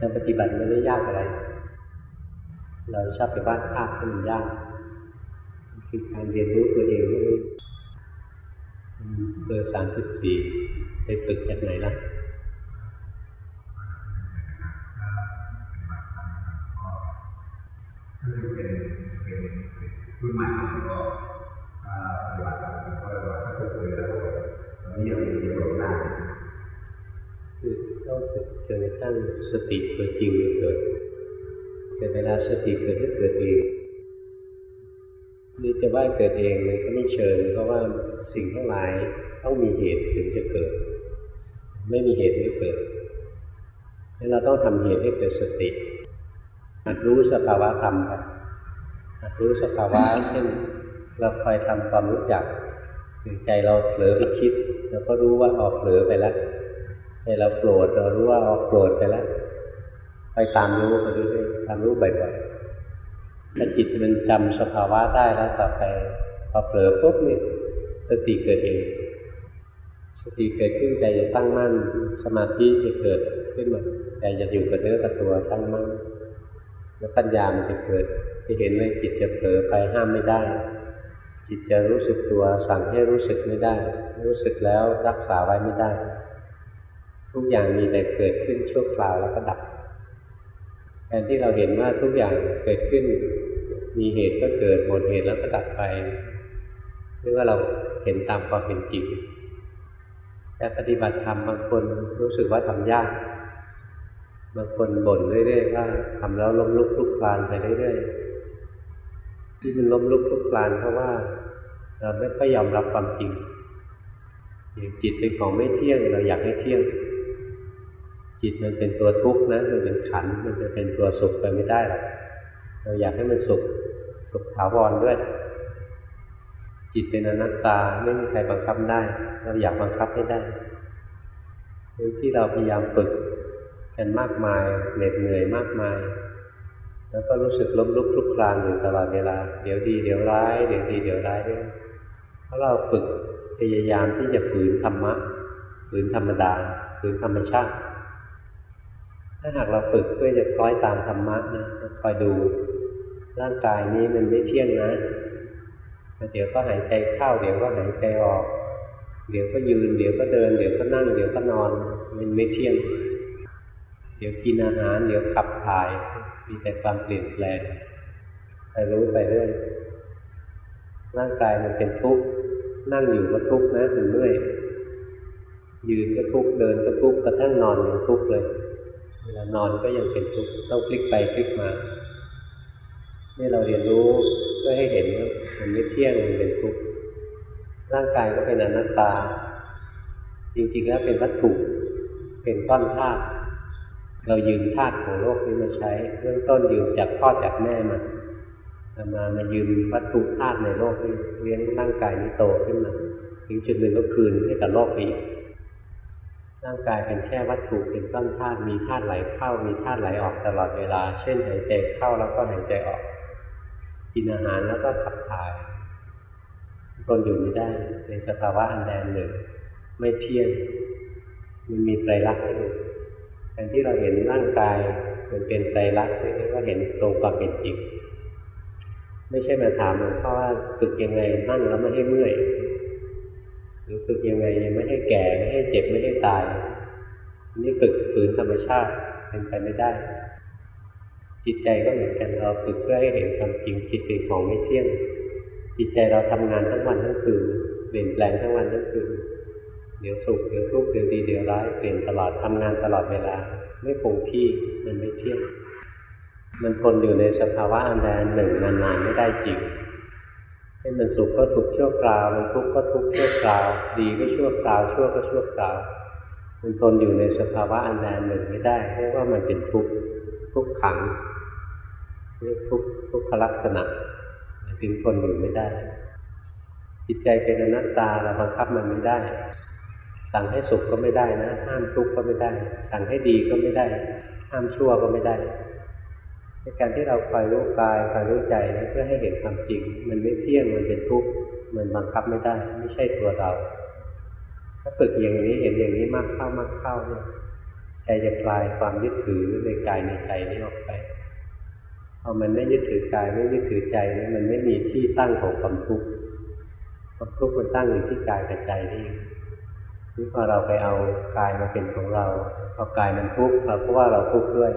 การปฏิบัติไม่ได้ยากอะไร เราชอบไปบ้านภาพที่มันยากคือการเรียนรู้ตัวเองนี่เบอร์สามสิบสี่ไปฝึกจากไหนล่ะเป็นเป็นรุ่นใหม่ก็ จนกระทั่งสติตัวจริงเกิดแต่เวลาสติเกิดก็เกิดเองนี่จะว่าเกิดเองมันก็ไม่เชิงเพราะว่าสิ่งทั้งหลายต้องมีเหตุถึงจะเกิด ไม่มีเหตุไม่เกิดงั้นเราต้องทำเหตุให้เกิดสติหัดรู้สภาวะธรรมไปหัดรู้สภาวะเช่นเราคอยทำความรู้จักถึงใจเราเผลอไปคิดเราก็รู้ว่าออกเผลอไปแล้ว เราโกรธเรารู้ว่าออกโกรธไปแล้วไปตามรู้ไปเรื่อยๆตามรู้บ่อยๆถ้าจิตมันจำสภาวะได้แล้วต่อไปพอเผลอปุ๊บนี่สติเกิดเองสติเกิดขึ้นใจจะตั้งมั่น สมาธิจะเกิดขึ้นมาใจจะอยู่กับเนื้อกับตัวตั้งมั่นแล้วปัญญามันจะเกิดจะเห็นว่าจิตจะเผลอไปห้ามไม่ได้ จิตจะรู้สึกตัวสั่งให้รู้สึกไม่ได้ รู้สึกแล้วรักษาไว้ไม่ได้ ทุกอย่างมีแต่เกิดขึ้นชั่วคราวแล้วก็ดับแทนที่เราเห็นว่าทุกอย่างเกิดขึ้น มีเหตุก็เกิดหมดเหตุแล้วก็ดับไปหรือว่าเราเห็นตามความเป็นจริงแต่ปฏิบัติธรรมบางคนรู้สึกว่าทำยาก บางคนบ่นเรื่อยๆว่าทำแล้วล้มลุกคลุกคลานไปเรื่อยๆที่มันล้มลุกคลุกคลานเพราะว่า เราไม่ค่อยยอมรับความจริงจิตเป็นของไม่เที่ยงเราอยากให้เที่ยง จิตมันเป็นตัวทุกข์นะมันเป็นขันมันจะเป็นตัวสุขไปไม่ได้หรอกเราอยากให้มันสุขสุขถาวรด้วย จิตเป็นอนัตตาไม่มีใครบังคับได้ เราอยากบังคับให้ได้ที่เราพยายามฝึกกันมากมายเหน็ดเหนื่อยมากมาย แล้วก็รู้สึกล้มลุกคลุกคลานอยู่ตลอดเวลา เดี๋ยวดีเดี๋ยวร้าย เดี๋ยวดีเดี๋ยวร้ายด้วยเพราะเราฝึกพยายามที่จะฝืนธรรมะฝืนธรรมดาฝืนธรรมชาติ ถ้าหากเราฝึกเพื่อจะคล้อยตามธรรมะนะคอยดูร่างกายนี้มันไม่เที่ยงนะเดี๋ยวก็หายใจเข้าเดี๋ยวก็หายใจออก เดี๋ยวก็ยืน เดี๋ยวก็เดิน เดี๋ยวก็นั่ง เดี๋ยวก็นอน มันไม่เที่ยง เดี๋ยวกินอาหาร เดี๋ยวขับถ่าย มีแต่ความเปลี่ยนแปลงไปรู้ไปเรื่อยร่างกายมันเป็นทุกข์นั่งอยู่ก็ทุกข์นะมันเมื่อยยืนก็ทุกข์เดินก็ทุกข์กระทั่งนอนยังทุกข์เลย เวลานอนก็ยังเป็นทุกข์ต้องพลิกไปพลิกมานี่เราเรียนรู้เพื่อให้เห็นว่ามันไม่เที่ยงมันเป็นทุกข์ร่างกายก็เป็นอนัตตา จริงๆแล้วเป็นวัตถุเป็นก้อนธาตุเรายืมธาตุของโลกนี้มาใช้เรื่องต้นยืมจากพ่อจากแม่มามามายืมวัตถุธาตุในโลกนี้เลี้ยงร่างกายนี้โตขึ้นมาถึงจุดหนึ่งก็คืนให้กับโลกอีก ร่างกายเป็นแค่วัตถุเป็นต้นธาตุมีธาตุไหลเข้า มีธาตุไหลออกตลอดเวลา เช่นหายใจเข้าแล้วก็หายใจออก กินอาหารแล้วก็ขับถ่ายทนอยู่ไม่ได้ในสภาวะอันแดนหนึ่ง ไม่เที่ยงมันมีไตรลักษณ์อยู่แทนที่เราเห็นร่างกายมันเป็นใจรักนี่ก็เห็นตรงความเป็นจริงไม่ใช่มาถามหลวงพ่อว่าฝึกยังไงนั่งแล้วไม่ให้เมื่อย รือฝึกยังไงยังไม่ให้แก่ไม่ให้เจ็บไม่ให้ตาย นี่ฝึกฝืนธรรมชาติเป็นไปไม่ได้ จิตใจก็เหมือนกันเราฝึกเพื่อให้เห็นความจริงจิตเป็นของไม่เที่ยง จิตใจเราทำงานทั้งวันทั้งคืนเปลี่ยนแปลงทั้งวันทั้งคืนเดี๋ยวสุขเดี๋ยวทุกข์เดี๋ยวดีเดี๋ยวร้ายเปลี่ยนตลอดทำงานตลอดเวลา ไม่คงที่มันไม่เที่ยง มันทนอยู่ในสภาวะอันใดอันหนึ่งนานๆไม่ได้จริง มันสุขก็สุขชั่วคราว มันทุกข์ก็ทุกข์ชั่วคราว ดีก็ชั่วคราว ชั่วก็ชั่วคราว มันทนอยู่ในสภาวะอันใดหนึ่งไม่ได้เรียกว่ามันเป็นทุกข์ทุกขังเรียกทุกข์ทุกขลักษณะถึงทนอยู่ไม่ได้ จิตใจเป็นอนัตตาเราบังคับมันไม่ได้ สั่งให้สุขก็ไม่ได้นะ ห้ามทุกข์ก็ไม่ได้ สั่งให้ดีก็ไม่ได้ ห้ามชั่วก็ไม่ได้ การที่เราคอยรู้กายคอยรู้ใจเพื่อให้เห็นความจริง มันไม่เที่ยงมันเป็นทุกข์มันบังคับไม่ได้ ไม่ใช่ตัวเรา ถ้าฝึกอย่างนี้เห็นอย่างนี้มากเข้ามากเข้าเนี่ยใจจะคลายความยึดถือในกายในใจนี้ออกไปพอมันไม่ยึดถือกายไม่ยึดถือใจนี่มันไม่มีที่ตั้งของความทุกข์ความทุกข์มันตั้งอยู่ที่กายกับใจนี่นี่พอเราไปเอากายมาเป็นของเราพอกายมันทุกข์เราก็ว่าเราทุกข์ด้วย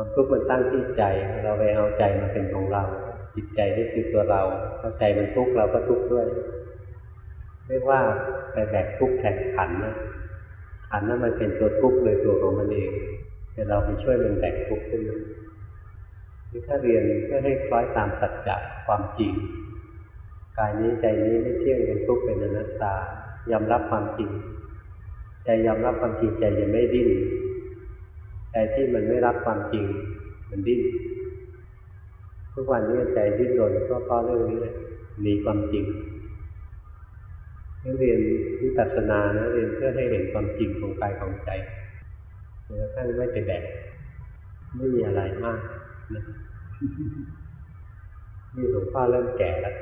ความทุกข์มันตั้งที่ใจ เราไปเอาใจมาเป็นของเรา จิตใจนี่คือตัวเราพอใจมันทุกข์เราก็ทุกข์ด้วยเรียกว่าไปแบกทุกข์แทนขันนะขันนั้นมันเป็นตัวทุกข์โดยตัวของมันเองแต่เราไปช่วยมันแบกทุกข์ขึ้นมาที่ถ้าเรียนก็ให้คล้อยตามสัจจะความจริงกายนี้ใจนี้ไม่เที่ยงเป็นทุกข์เป็นอนัตตายอมรับความจริง ใจยอมรับความจริงใจจะไม่ดิ้น ที่มันไม่รับความจริง มันดิ้นทุกวันนี้ใจดิ้นรนก็เพราะเรื่องนี้แหละหนีความจริงเรียนวิปัสสนานะเรียนเพื่อให้เห็นความจริงของกายของใจแล้วท่านไม่ไปแบกไม่มีอะไรมากนะนี่หลวงพ่อเริ่มแก่แล้ว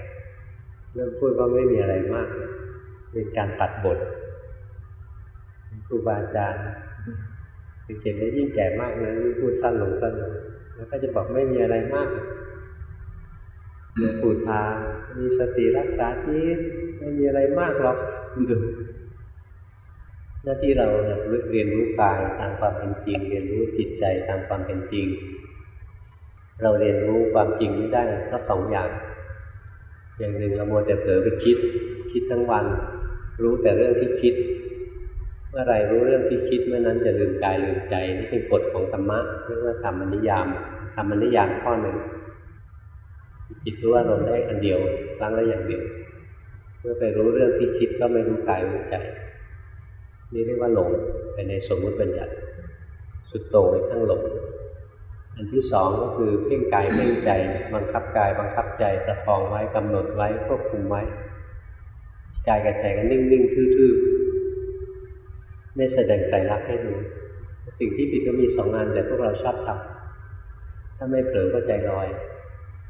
เริ่มพูดว่าไม่มีอะไรมาก เป็นการตัดบทครูบาอาจารย์ สังเกตได้ยิ่งแก่มากนะยิ่งพูดสั้นลงสั้นลงแล้วก็จะบอกไม่มีอะไรมากหลวงปู่ทามีสติรักษาจิตไม่มีอะไรมากหรอกดูหน้าที่เราเรียนรู้กายตามความเป็นจริง เรียนรู้จิตใจตามความเป็นจริง เราเรียนรู้ความจริงนี้ได้ก็สองอย่าง อย่างหนึ่งเราโมแต่เผลอไปคิด คิดทั้งวัน รู้แต่เรื่องที่คิด มื่อไรรู้เรื่องที่คิดเมื่อนั้นจะลืมกายลืมใจ นี่เป็นกฎของธรรมะเรียกว่าธรรมนิยามธรรมนิยามข้อหนึ่งจิตรู้อารมณ์ได้อันเดียวครั้งละอย่างเดียวเมื่อไปรู้เรื่องที่คิดก็ไม่รู้กายรู้ใจนี่เรียกว่าหลงไปในสมมุติบัญญัติ สุดโต่งทั้งหลงอันที่สองก็คือเพ่งกายเพ่งใจ บังคับกายบังคับใจประคองไว้กำหนดไว้ควบคุมไว้กายกับใจก็นิ่งๆทื่อๆ ไม่แสดงใจรักให้ดู สิ่งที่ผิดก็มีสองงานแต่พวกเราชอบทำถ้าไม่เผลอก็ใจลอย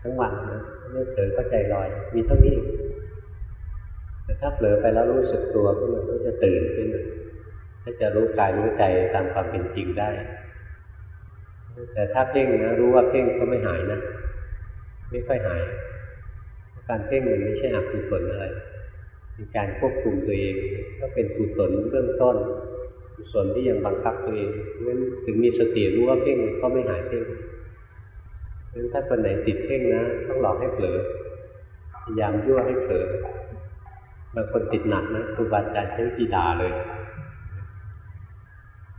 ทั้งวันนะไม่เผลอก็ใจลอย มีเท่านี้แต่ถ้าเผลอไปแล้วรู้สึกตัวขึ้นมาก็จะตื่นขึ้นมาจะรู้กายรู้ใจตามความเป็นจริงได้ แต่ถ้าเพ่งนะรู้ว่าเพ่งก็ไม่หายนะไม่ค่อยหาย การเพ่งมันไม่ใช่อกุศลอะไรเป็นการควบคุมตัวเองก็เป็นกุศลเบื้องต้น กุศลที่ยังบังคับตัวเองงั้นถึงมีสติรู้ว่าเพ่งก็ไม่หายเพ่งงั้นถ้าคนไหนติดเพ่งนะ ต้องหลอกให้เผลอพยายามยั่วให้เผลอบางคนติดหนักนะครูบาอาจารย์ใช้ดีด่าเลย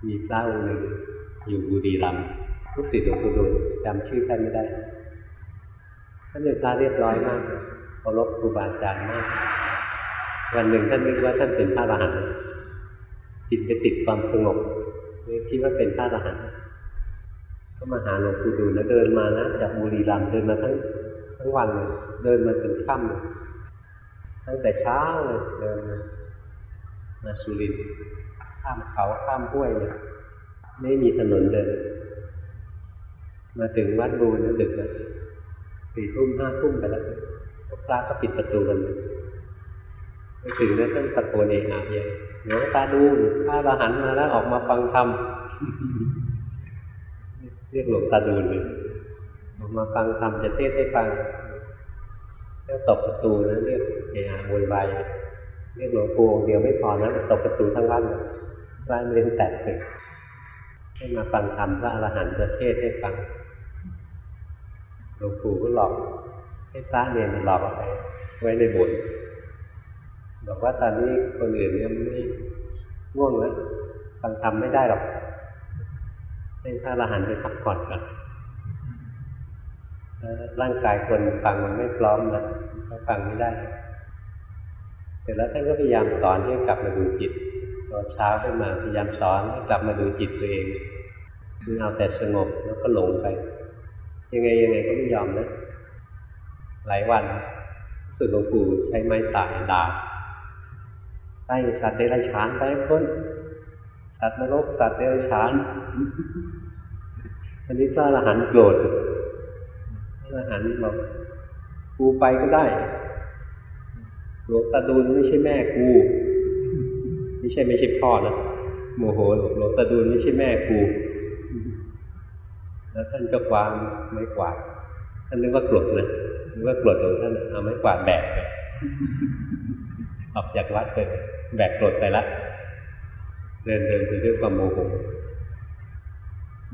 มีพระองค์หนึ่งอยู่บุรีรัมย์ลูกศิษย์หลวงปู่ดูลจำชื่อท่านไม่ได้ท่านเป็นพระเรียบร้อยมากเคารพครูบาอาจารย์มาก วันหนึ่งท่านนึกว่าท่านเป็นพระอรหันต์ จิตไปติดความสงบเลยคิดว่าเป็นพระอรหันต์ก็มาหาหลวงปู่ดูลแล้วเดินมานะจากบุรีรัมย์เดินมาทั้งทั้งวันเลยเดินมาถึงค่ำเลยตั้งแต่เช้าเลยเดินมามาสุรินทร์ข้ามเขาข้ามห้วยเลยไม่มีถนนเดิน มาถึงวัดบูนดึกแล้วสี่ทุ่มห้าทุ่มไปแล้วพระก็ปิดประตูกันไปถึงแล้วท่านตะโกนเองอะเย หลวงตาดูพระอรหันต์มาแล้วออกมาฟังธรรมเรียกหลวงตาดูเลยออกมาฟังธรรมจะเทศให้ฟังแล้วตบประตูนะเรียกเอะอะโวยวายเรียกหลวงปู่เดียวไม่พอนะตบประตูทั้งวัดบ้านเรียนแตกเลยให้มาฟังธรรมพระอรหันต์จะเทศให้ฟังหลวงปู่ก็หลอกให้พระเนหลอกอาไปไว้ในโบสถ์ บอกว่าตอนนี้คนอื่นเนี่ยไม่ง่วงแล้วฟังธรรมไม่ได้หรอกให้พระอรหันต์ไปพักผ่อนก่อนร่างกายคนฟังมันไม่พร้อมนะก็ฟังไม่ได้ เสร็จแล้วท่านก็พยายามสอนให้กลับมาดูจิตตอนเช้าขึ้นมาพยายามสอนให้กลับมาดูจิตตัวเองคือเอาแต่สงบแล้วก็หลงไป ยังไงยังไงก็ไม่ยอมนะ หลายวันสุดหลวงปู่ใช้ไม้ตายด่า ไล่สัตว์เดรัจฉานไปพ้นสัตว์นรกสัตว์เดรัจฉานอันนี้พระอรหันต์โกรธพระอรหันต์บอกกูไปก็ได้หลวงตาดูลไม่ใช่แม่กู ไม่ใช่ไม่ใช่พ่อนะโมโหหลวงตาดูลไม่ใช่แม่กู แล้วท่านก็วางไม้กวาดท่านนึกว่ากรดนะนึกว่ากรดของท่านเอาไม้กวาดแบกไปออกจากวัดไป แบกกรดไปละ เดินเดินไปด้วยความโมโห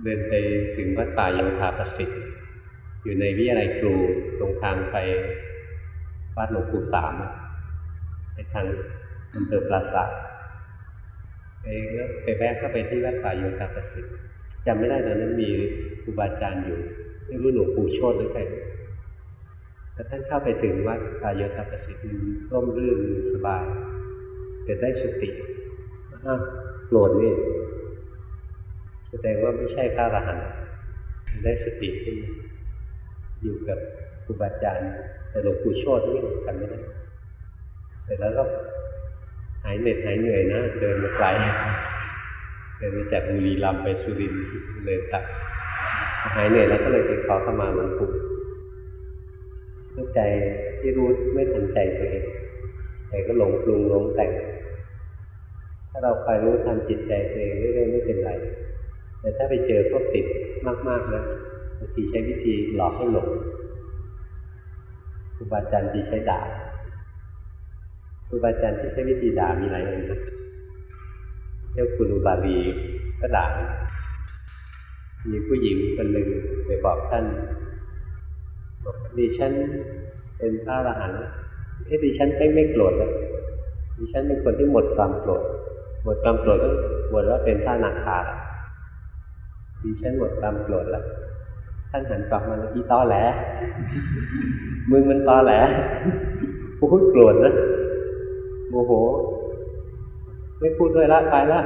เดินไปถึงวัดป่าโยธาประสิทธิ์ อยู่ในวิทยาลัยครูตรงทางไปวัดหลวงปู่สามไปทางอำเภอปราสาทไปแล้วไปแวะเข้าไปที่วัดป่าโยธาประสิทธิ์จำไม่ได้ตอนนั้นมีครูบาอาจารย์อยู่ไม่รู้หลวงปู่โชติหรือใครแต่ท่านเข้าไปถึงวัดป่าโยธาประสิทธิ์ร่มรื่นสบาย เกิดได้สติโกรธนี่แสดงว่าไม่ใช่พระอรหันต์ได้สติขึ้นอยู่กับครูบาอาจารย์แต่หลวงปู่โชตินี่กันไม่ได้เสร็จแล้วก็หายเหน็ดหายเหนื่อยนะ เดินมาไกลเดินมาจากบุรีรัมย์ไปสุรินทร์เลยตัดหายเหนื่อยแล้วก็เลยไปขอขมาหลวงปู่เมื่อใจที่รู้ไม่ทันใจตัวเอง ใจก็หลงปรุงหลงแต่ง ถ้าเราคอยรู้ทันจิตใจตัวเองเรื่อยๆไม่เป็นไร แต่ถ้าไปเจอพวกติดมากๆนะบางทีใช้วิธีหลอกให้หลงครูบาอาจารย์ที่ใช้ด่าครูบาอาจารย์ที่ใช้วิธีด่ามีหลายองค์นะเจ้าคุณอุบาลีก็ด่ามีผู้หญิงคนหนึ่งไปบอกท่านบอกดิฉันเป็นพระอรหันต์ เอ้ดิฉันไม่ไม่โกรธแล้วดิฉันเป็นคนที่หมดความโกรธหมดความโกรธก็บวชว่าเป็นพระนาคาแล้วดิฉันหมดความโกรธแล้วท่านหันกลับมาอีตอแหลมึงมันตอแหลพูดโกรธนะโมโห ไม่พูดด้วยละไปละ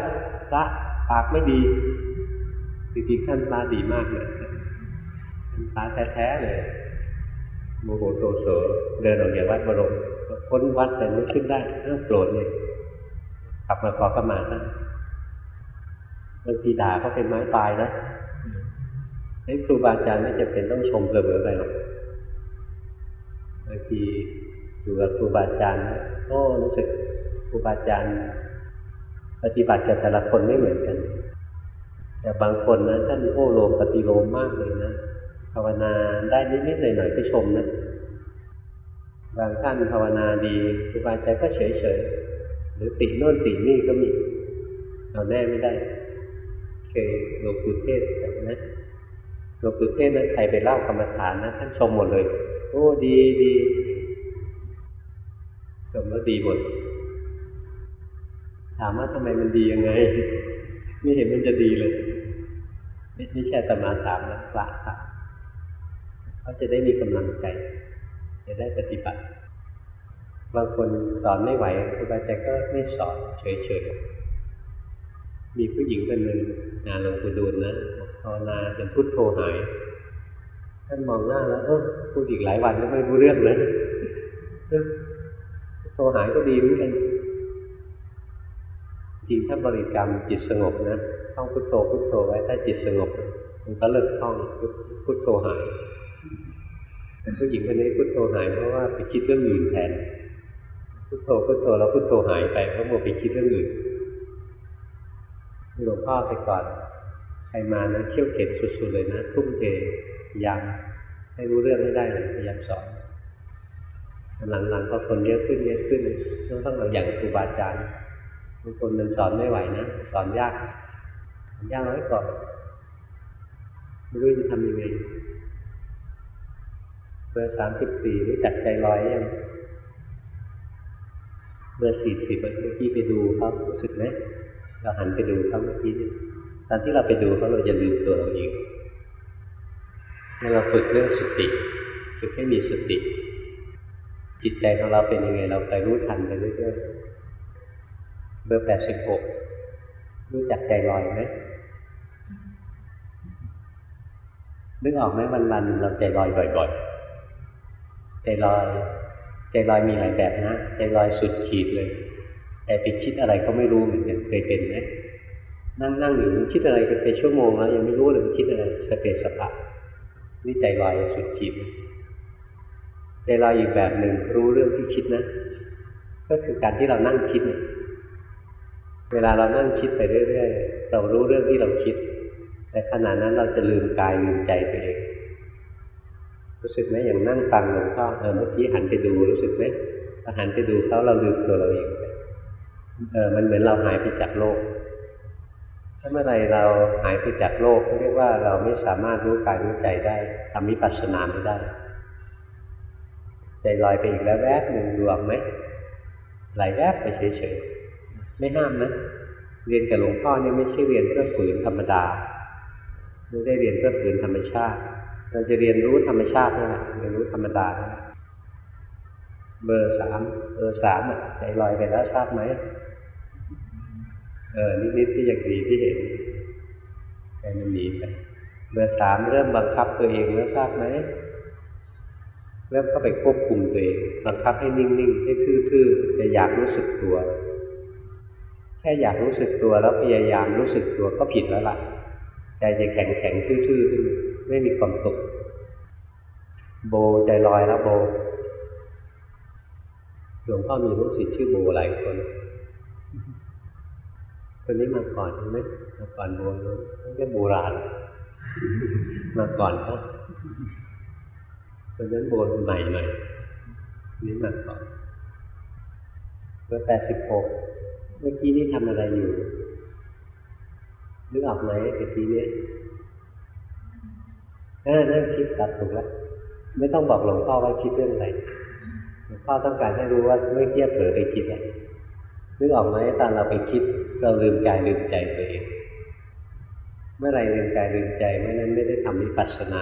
ละปากไม่ดีจริงๆท่านตาดีมากเลยท่านตาแท้ๆเลย โมโหโตโสเดินออกจากวัดบรมพ้นวัดแต่ไม่ขึ้นได้เรื่องโกรธเลยกลับมาขอขมาท่านบางทีด่าก็เป็นไม้ตายนะให้ครูบาอาจารย์ไม่จำเป็นต้องชมเสมอไปหรอกบางทีอยู่กับครูบาอาจารย์ก็รู้สึกครูบาอาจารย์ ปฏิบัติกับแต่ละคนไม่เหมือนกัน แต่บางคนนะท่านโอ้โลมปฏิโลมมากเลยนะาวนาได้นิดๆหน่อยๆก็ชมนะบางท่านภาวนาดีครูบาอาจก็เฉยๆหรือติโน่นติดนี่ก็มีเราแน่ไม่ได้เคยหลวงปู่เทศแบบนะหลวงปู่เทศนั้นใครไปเล่ากรรมฐานนะท่านชมหมดเลย โอ้ดีดีชมแล้วดีหมด ถามว่าทำไมมันดียังไง ไม่เห็นมันจะดีเลย ไม่ใช่ตมาถามนะพระค่ะ เขาจะได้มีกำลังใจ จะได้ปฏิบัติ บางคนสอนไม่ไหวครูบาอาจารย์ก็ไม่สอนเฉยๆ มีผู้หญิงคนหนึ่งงานหลวงปู่ดูลนะภาวนาจนพุทโธหายท่านมองหน้าแล้วเออพูดอีกหลายวันก็ไม่รู้เรื่องเลยเออพุทโธหายก็ดีเหมือนกันจริงถ้าบริกรรมจิตสงบนะท่องพุทโธพุทโธไว้ถ้าจิตสงบ มันก็เลิกท่องพุทโธหาย ผู้หญิงคนนี้พุทโธหายเพราะว่าไปคิดเรื่องอื่นแทนพุทโธพุทโธแล้วพุทโธหายไปเพราะโมไปคิดเรื่องอื่นหลวงพ่อไปก่อนใครมานะเขี่ยวเข็นสุดๆเลยนะทุ่มเทยังให้รู้เรื่องไม่ได้เลยพยายามสอนหลังๆก็คนเยอะขึ้นเยอะขึ้นต้องต้องเอย่างครูบาอาจารย์บางคนมันสอนไม่ไหวนะสอนยากยากน้อยก่อนไม่รู้จะทำยังไง บอร์สามสิบสี่รู้จักใจลอยยังเบอร์สี่สิบเมื่อกี้ไปดูเขารู้สึกไหมเราหันไปดูเขาเมื่อกี้ตอนที่เราไปดูเขาเราจะลืมตัวเราเองเราฝึกเรื่องสติฝึกให้มีสติ จิตใจของเราเป็นยังไง เราไปรู้ทันไปเรื่อยๆเบอร์แปดสิบหกรู้จักใจลอยไหมนึกออกไหมวันๆเราใจลอยบ่อย ๆ ใจลอยใจลอยมีหลายแบบนะใจลอยสุดขีดเลยใจไปคิดอะไรก็ไม่รู้เหมือนกันเคยเป็นไหมนั่งนั่งอยู่คิดอะไรกันเป็นชั่วโมงแล้วยังไม่รู้เลยคิดอะไรสเปสสปะนี่ใจลอยสุดขีดใจลอยอีกแบบหนึ่งรู้เรื่องที่คิดนะ ก็คือการที่เรานั่งคิดเนี่ยเวลาเรานั่งคิดไปเรื่อยๆเรารู้เรื่องที่เราคิด แต่ขณะนั้นเราจะลืมกายลืมใจไปเอง รู้สึกไหมอย่างนั่งฟังหลวงพ่อเออเมื่อกี้หันไปดูรู้สึกไหมพอหันไปดูเขาเราลืมตัวเราเองเออมันเหมือนเราหายไปจากโลก ถ้าเมื่อไรเราหายไปจากโลกเรียกว่าเราไม่สามารถรู้กายรู้ใจได้ทำวิปัสสนาไม่ได้ ใจลอยไปอีกแล้วแวบหนึ่งรวมไหมไหลแวบไปเฉยๆไม่ห้ามนะเรียนกับหลวงพ่อเนี่ยไม่ใช่เรียนเพื่อฝืนธรรมดาไม่ได้เรียนเพื่อฝืนธรรมชาติ เราจะเรียนรู้ธรรมชาตินี่แหละเรียนรู้ธรรมดา เบอร์สามเบอร์สามอะใจลอยไปแล้วทราบไหมเออนิดๆที่ยังดีที่เห็นใจมันหนีไปเบอร์สามเริ่มบังคับตัวเองแล้วทราบไหมเริ่มเข้าไปควบคุมตัวเองบังคับให้นิ่งๆให้ทื่อๆแต่อยากรู้สึกตัว แค่อยากรู้สึกตัวแล้วพยายามรู้สึกตัวก็ผิดแล้วล่ะใจจะแข็งแข็งทื่อๆขึ้น ไม่มีความสุข โบใจลอยแล้วโบหลวงพ่อมีลูกศิษย์ชื่อโบหลายคนคนนี้มาก่อนใช่ไหมมาก่อนโบนั่นก็โบราณมาก่อนก็คนนั้นโบนใหม่หน่อยนี่มาก่อนเบอร์แปดสิบหกเมื่อกี้นี่ทำอะไรอยู่นึกออกไหมเมื่อกี้นี้ เออนั่งคิดตัดถูกแล้วไม่ต้องบอกหลวงพ่อว่าคิดเรื่องอะไรหลวงพ่อต้องการให้รู้ว่าเมื่อกี้เผลอไปคิดอะไรนึกออกไหมตอนเราไปคิด เราลืมกายลืมใจตัวเอง เมื่อไรลืมกายลืมใจเมื่อนั้นไม่ได้ทำวิปัสสนา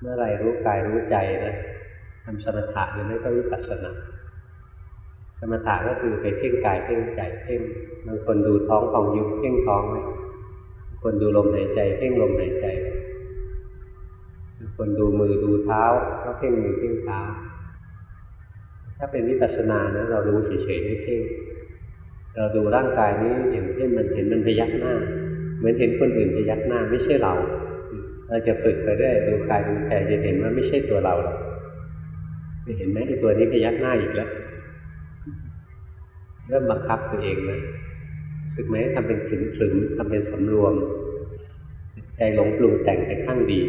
เมื่อไรรู้กายรู้ใจนะทำสมถะหรือไม่ก็วิปัสสนา สมถะก็คือไปเพ่งกายเพ่งใจเพ่งบางคนดูท้องของยุบเพ่งท้องไว้บางคนดูลมหายใจเพ่งลมหายใจ คนดูมือดูเท้า ก็เพ่งมือเพ่งเท้า ถ้าเป็นวิปัสสนานะเรารู้เฉยๆไม่เพ่งเราดูร่างกายนี้อย่างเช่นมันเห็นมันพยักหน้า เหมือนเห็นคนอื่นพยักหน้า ไม่ใช่เรา เราจะฝึกไปเรื่อยดูกายดูใจจะเห็นว่าไม่ใช่ตัวเราหรอกไม่เห็นไหมไอ้ตัวนี้พยักหน้าอีกแล้วเริ่มบังคับตัวเองนะฝึกไหมทำเป็นขึงขึงทำเป็นสำรวม ใจหลงปรุงแต่งไปข้างดี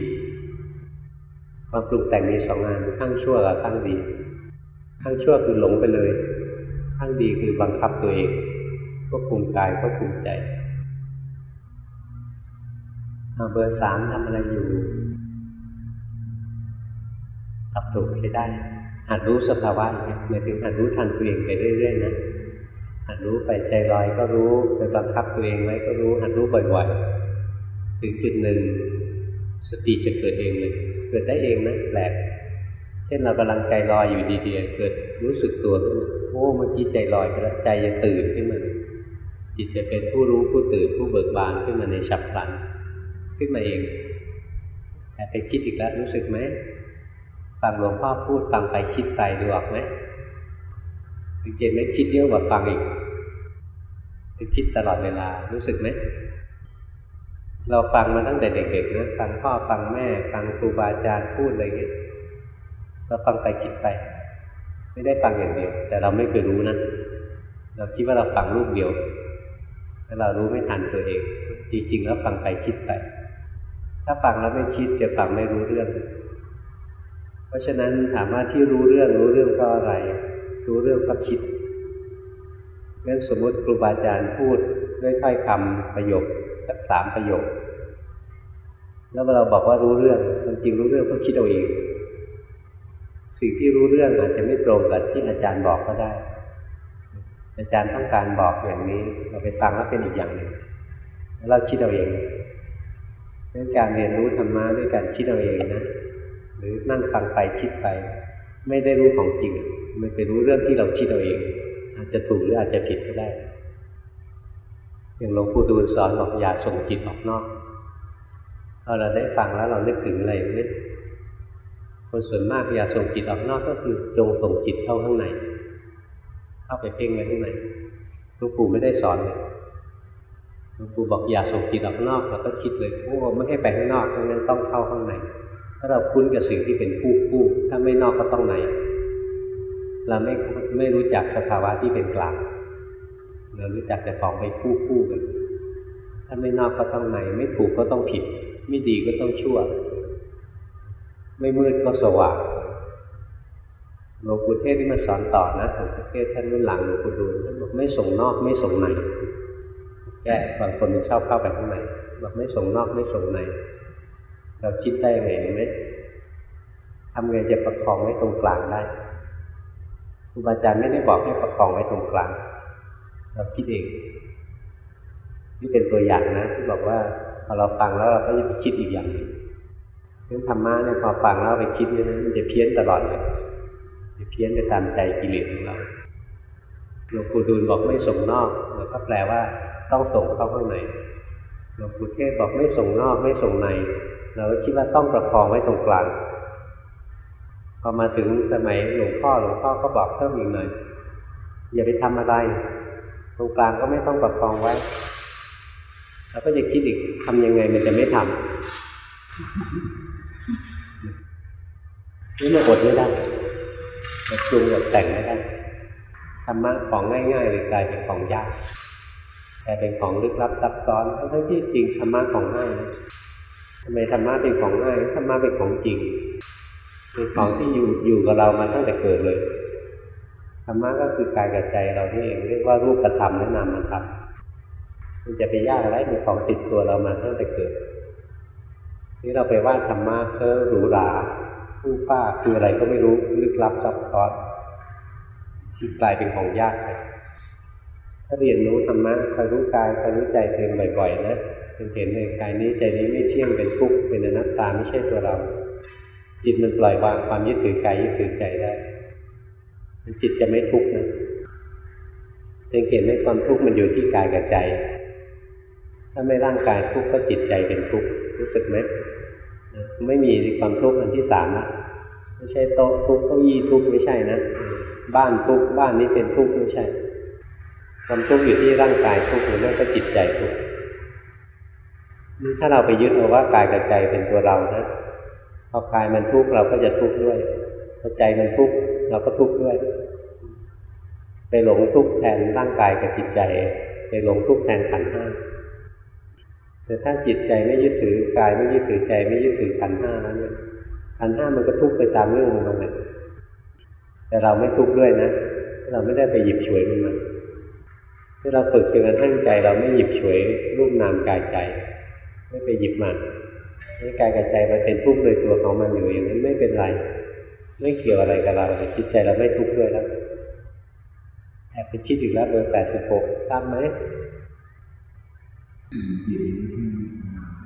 ความปรุงแต่งมีสองงานข้างชั่วกับข้างดี ข้างชั่วคือหลงไปเลย ข้างดีคือบังคับตัวเองควบคุมกายควบคุมใจเอาเบอร์สามทำอะไรอยู่ตับถูกใช้ได้หัดรู้สภาวะอย่างนี้หมายถึงหัดรู้ทันตัวเองไปเรื่อยๆนะหัดรู้ไปใจลอยก็รู้ไปบังคับตัวเองไว้ก็รู้หัดรู้บ่อยๆ ถึงจุดหนึ่ง สติจะเกิดเองเลย เกิดได้เองนะแปลก เช่นเรากำลังใจลอยอยู่ดีๆ เกิดรู้สึกตัวขึ้นมาโอ้เมื่อกี้ใจลอยไปแล้วใจจะตื่นขึ้นมาจิตจะเป็นผู้รู้ผู้ตื่นผู้เบิกบานขึ้นมาในฉับพลันขึ้นมาเองแต่ไปคิดอีกแล้วรู้สึกไหมฟังหลวงพ่อพูดฟังไปคิดไปดูออกไหมสังเกตไหมคิดเยอะกว่าฟังอีกคิดตลอดเวลารู้สึกไหม เราฟังมาตั้งแต่เด็กๆนะฟังพ่อฟังแม่ ฟังครูบาอาจารย์พูดอะไรเงี้ยเราฟังไปคิดไป ไม่ได้ฟังอย่างเดียว แต่เราไม่เคยรู้นะเราคิดว่าเราฟังรูปเดียวแล้วเรารู้ไม่ทันตัวเอง จริงๆแล้วฟังไปคิดไป ถ้าฟังแล้วไม่คิดจะฟังไม่รู้เรื่อง เพราะฉะนั้นถามว่าที่รู้เรื่องรู้เรื่องเพราะอะไร รู้เรื่องเพราะคิดเรื่องสมมติครูบาอาจารย์พูดด้วยถ้อยคำประโยค สามประโยค แล้วเราบอกว่ารู้เรื่องจริงรู้เรื่องเพราะคิดเอาเองสิ่งที่รู้เรื่องอาจจะไม่ตรงกับที่อาจารย์บอกก็ได้ อาจารย์ต้องการบอกอย่างนี้ เราไปฟังแล้วเป็นอีกอย่างหนึ่งแล้วเราคิดเอาเองเรื่องการเรียนรู้ธรรมะด้วยการคิดเอาเองนะหรือนั่งฟังไปคิดไป ไม่ได้รู้ของจริง มันไปรู้เรื่องที่เราคิดเอาเอง อาจจะถูกหรืออาจจะผิดก็ได้ อย่างหลวงปู่ดูลสอนบอกอย่าส่งจิตออกนอกพอเราได้ฟังแล้วเรานึกถึงอะไรนี่คนส่วนมากอย่าส่งจิตออกนอกก็คือจงส่งจิตเข้าข้างใน เข้าไปเพ่งไว้ข้างในหลวงปู่ไม่ได้สอนเลยหลวงปู่บอกอย่าส่งจิตออกนอกเราก็คิดเลยโอ้ไม่ให้ไปข้างนอกเพราะงั้นต้องเข้าข้างในถ้าเราคุ้นกับสิ่งที่เป็นผู้ผู้ถ้าไม่นอกก็ต้องในเราไม่ไม่รู้จักสภาวะที่เป็นกลาง เรารู้จักแต่ของไปคู่คู่กัน ถ้าไม่นอกก็ต้องใน ไม่ถูกก็ต้องผิด ไม่ดีก็ต้องชั่ว ไม่มืดก็สว่างหลวงปู่เทศที่มาสอนต่อนะหลวงปู่เทศท่านรุ่นหลังหลวงปู่ดูลท่านบอกไม่ส่งนอกไม่ส่งในแก้บางคนมันชอบเข้าไปข้างในบอกไม่ส่งนอกไม่ส่งใน เราคิดได้ไงไหมทำไงจะประคองไว้ตรงกลางได้ครูบาอาจารย์ไม่ได้บอกให้ประคองไว้ตรงกลาง เราคิดเองนี่เป็นตัวอย่างนะ ที่บอกว่าพอเราฟังแล้วเราก็จะไปคิดอีกอย่างหนึ่งเรื่องธรรมะเนี่ยพอฟังแล้วไปคิดเนี่ยมันจะเพี้ยนตลอดเลยจะเพี้ยนไปตามใจกิเลสของเราหลวงปู่ดูลบอกไม่ส่งนอกแล้วก็แปลว่าต้องส่งเข้าข้างในหลวงปู่เทศบอกไม่ส่งนอกไม่ส่งใน เราก็คิดว่าต้องประคองไว้ตรงกลางพอมาถึงสมัยหลวงพ่อหลวงพ่อก็บอกเพิ่มอีกหน่อยอย่าไปทำอะไร ตรงกลางก็ไม่ต้องประคองไว้เราก็จะคิดอีกทำยังไงมันจะไม่ทำนี่มันอดไม่ได้มันปรุงแบบแต่งไม่ได้ธรรมะของง่ายๆเลยกลายเป็นของยากกลายเป็นของลึกลับซับซ้อนทั้งที่จริงธรรมะของง่ายทำไมธรรมะเป็นของง่ายธรรมะเป็นของจริงเป็นของที่อยู่อยู่กับเรามาตั้งแต่เกิดเลย ธรรมะก็คือกายกับใจเราที่เองเรียกว่ารูปธรรมและนามธรรมมันจะไปยากอะไรเป็นของติดตัวเรามาตั้งแต่เกิดนี่เราไปว่าธรรมะเพ้อหรูหราผู้ฟ้าคืออะไรก็ไม่รู้ลึกลับซับซ้อนที่กลายเป็นของยากไปถ้าเรียนรู้ธรรมะคอยรู้กายคอยรู้ใจเองบ่อยๆนะเป็นเห็นเลยกายนี้ใจนี้ไม่เที่ยงเป็นทุกข์เป็นอนัตตาไม่ใช่ตัวเรา จิตมันปล่อยวางความยึดถือกายยึดถือใจได้ จิตจะไม่ทุกข์นะสังเกตไหมความทุกข์มันอยู่ที่กายกับใจ ถ้าไม่ร่างกายทุกข์ก็จิตใจเป็นทุกข์รู้สึกไหมไม่มีความทุกข์อันที่สามละไม่ใช่โต๊ะทุกข์เก้าอี้ทุกข์ไม่ใช่นะบ้านทุกข์บ้านนี้เป็นทุกข์ไม่ใช่ ความทุกข์อยู่ที่ร่างกายทุกข์หรือไม่ก็จิตใจทุกข์นี่ถ้าเราไปยึดเอาว่ากายกับใจเป็นตัวเรานะพอกายมันทุกข์เราก็จะทุกข์ด้วยพอใจมันทุกข์ เราก็ทุกข์ด้วย ไปหลงทุกข์แทนร่างกายกับจิตใจ ไปหลงทุกข์แทนขันห้าแต่ถ้าจิตใจไม่ยึดถือกายไม่ยึดถือใจ ไม่ยึดถือขันห้าแล้วเนี่ยขันห้ามันก็ทุกข์ไปตามเรื่องของมันแต่เราไม่ทุกข์ด้วยนะเราไม่ได้ไปหยิบฉวยมันมาที่เราฝึกจนกระทั่งใจ เราไม่หยิบฉวยรูปนามกายใจ ไม่ไปหยิบมันให้กายกับใจมันเป็นทุกข์โดยตัวของมันอยู่อย่างนั้นไม่เป็นไร ไม่เกี่ยวอะไรกับเราแต่จิตใจเราไม่ทุกข์ด้วยแล้วแอบไปคิดอีกแล้วเบอร์แปดสิบหกทราบไหม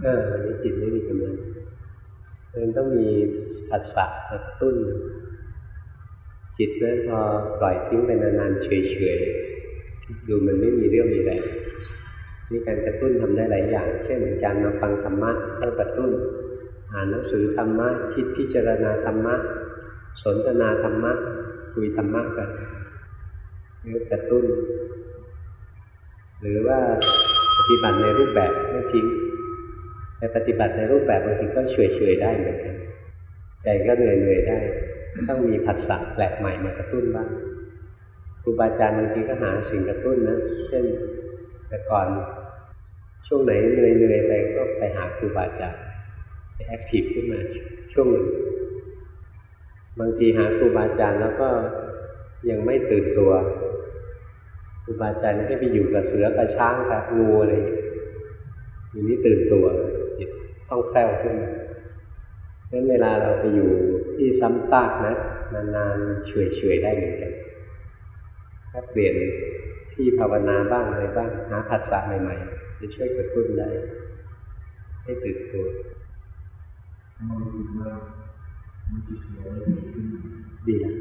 เออวันนี้จิตไม่มีกำลังมันต้องมีผัสสะกระตุ้น จิตนั้นพอปล่อยทิ้งไปนานๆเฉยๆดูมันไม่มีเรื่องมีแรงมีการกระตุ้นทำได้หลายอย่าง เช่นการมาฟังธรรมะก็กระตุ้น อ่านหนังสือธรรมะคิดพิจารณาธรรมะ สนทนาธรรมะคุยธรรมะกันหรือกระตุ้น หรือว่าปฏิบัติในรูปแบบไม่ทิ้งแต่ปฏิบัติในรูปแบบบางทีก็เฉยเฉยได้เหมือนกันใจก็เหนื่อยเหนื่อยได้ต้องมีผัสสะแปลกใหม่มากระตุ้นบ้างครูบาอาจารย์บางทีก็หาสิ่งกระตุ้นนะเช่นแต่ก่อนช่วงไหนเหนื่อยเหนื่อยไปก็ไปหาครูบาอาจารย์แอคทีฟขึ้นมาช่วงหนึ่ง บางทีหาครูบาอาจารย์แล้วก็ยังไม่ตื่นตัวครูบาอาจารย์ให้ไปอยู่กับเสือกับช้างกับงูอะไรอย่างนี้ตื่นตัวจิตต้องแฝงขึ้นเพราะเวลาเราไปอยู่ที่ซ้ำซากนะนานๆเฉยๆได้เหมือนกันถ้าเปลี่ยนที่ภาวนาบ้างอะไรบ้างหาผัสสะใหม่ๆจะช่วยกระตุ้นได้ให้ตื่นตัว ดีนะ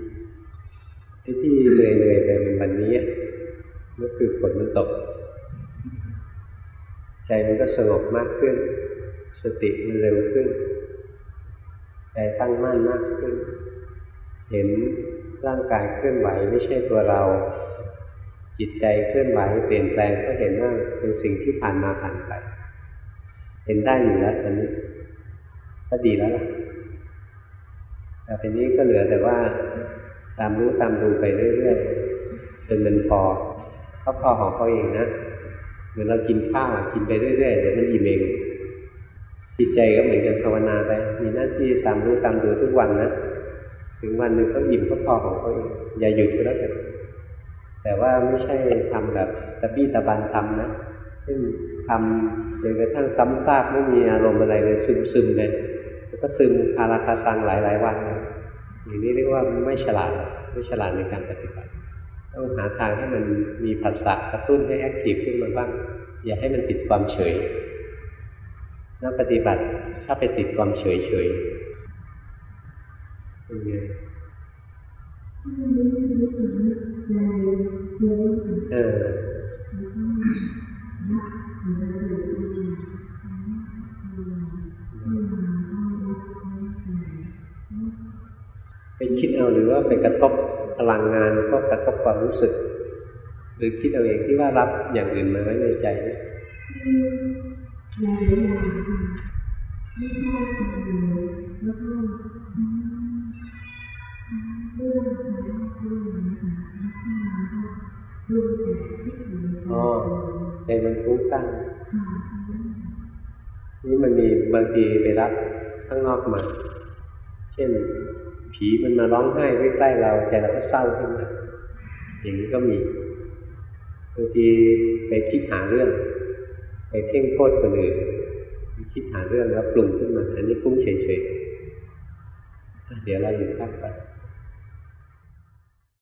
ไอ้ที่เหนื่อยๆไปเป็นวันนี้ก็คือฝนมันตก ใจมันก็สงบมากขึ้น สติมันเร็วขึ้น ใจตั้งมั่นมากขึ้น เห็นร่างกายเคลื่อนไหวไม่ใช่ตัวเรา จิตใจเคลื่อนไหวเปลี่ยนแปลงก็เห็นว่าเป็นสิ่งที่ผ่านมาผ่านไป เห็นได้อยู่แล้วตอนนี้ก็ดีแล้วล่ะ แต่ทีนี้ก็เหลือแต่ว่า ตามรู้ตามดูไปเรื่อยๆจนมันพอเขาพอของเขาเองนะเหมือนเรากินข้าวกินไปเรื่อยๆเดี๋ยวมันอิ่มเองจิตใจก็เหมือนกันภาวนาไป มีหน้าที่ตามรู้ตามดูทุกวันนะถึงวันหนึ่งเขาอิ่มเขาพอของเขาเองอย่าหยุดก็แล้วกันแต่ว่าไม่ใช่ทำแบบตะบี้ตะบันทำนะเช่นทำจนกระทั่งซ้ำซากไม่มีอารมณ์อะไรเลยซึมๆเลย ก็ซึมคาราคาซังหลายๆวันอย่างนี้เรียกว่าไม่ฉลาดไม่ฉลาดในการปฏิบัติต้องหาทางให้มันมีผัสสะกระตุ้นให้แอคทีฟขึ้นมาบ้าง อย่าให้มันติดความเฉยนักปฏิบัติถ้าไปติดความเฉยเฉยเป็นไงเออ คิดเอาหรือว่าไปกระทบพลังงานก็กระทบความรู้สึก หรือคิดเอาเองที่ว่ารับอย่างอื่นมาไว้ในใจเนี่ยหลายอย่างค่ะไม่ในเดียวแล้วก็อืมเรื่องของเรื่องนะคะแล้วก็รู้แต่ที่อยู่ในใจอ๋อใจมันฟุ้งซ่านนี่มันมีบางทีไปรับข้างนอกมา เช่น ผีมันมาร้องไห้ใกล้ๆเราใจเราก็เศร้าขึ้นมาอย่างนี้ก็มีบางทีไปคิดหาเรื่อง ไปเพ่งโทษคนอื่นไปคิดหาเรื่องแล้วปรุงขึ้นมา อันนี้ฟุ้งเฉยๆอะเดี๋ยวเราหยุดพักไป